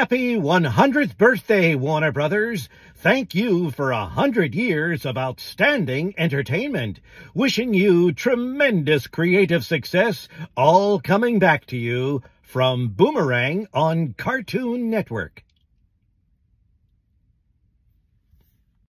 Happy 100th birthday, Warner Brothers. Thank you for a hundred years of outstanding entertainment. Wishing you tremendous creative success, all coming back to you from Boomerang on Cartoon Network.